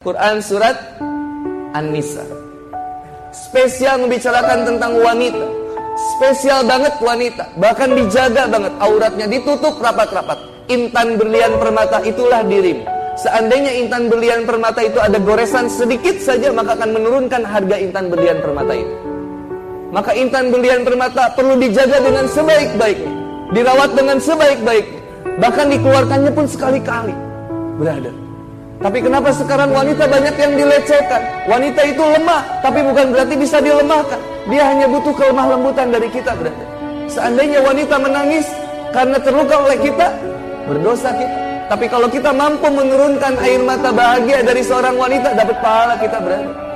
Quran surat An-Nisa. Spesial membicarakan tentang wanita. Spesial banget wanita, bahkan dijaga banget auratnya ditutup rapat-rapat. Intan berlian permata itulah dirimu. Seandainya intan berlian permata itu ada goresan sedikit saja maka akan menurunkan harga intan berlian permata itu. Maka intan berlian permata perlu dijaga dengan sebaik-baiknya, dirawat dengan sebaik-baiknya, bahkan dikeluarkannya pun sekali-kali. Brother, tapi kenapa sekarang wanita banyak yang dilecehkan? Wanita itu lemah, tapi bukan berarti bisa dilemahkan. Dia hanya butuh kelemah lembutan dari kita berarti. Seandainya wanita menangis karena terluka oleh kita, berdosa kita. Tapi kalau kita mampu menurunkan air mata bahagia dari seorang wanita, dapat pahala kita berarti.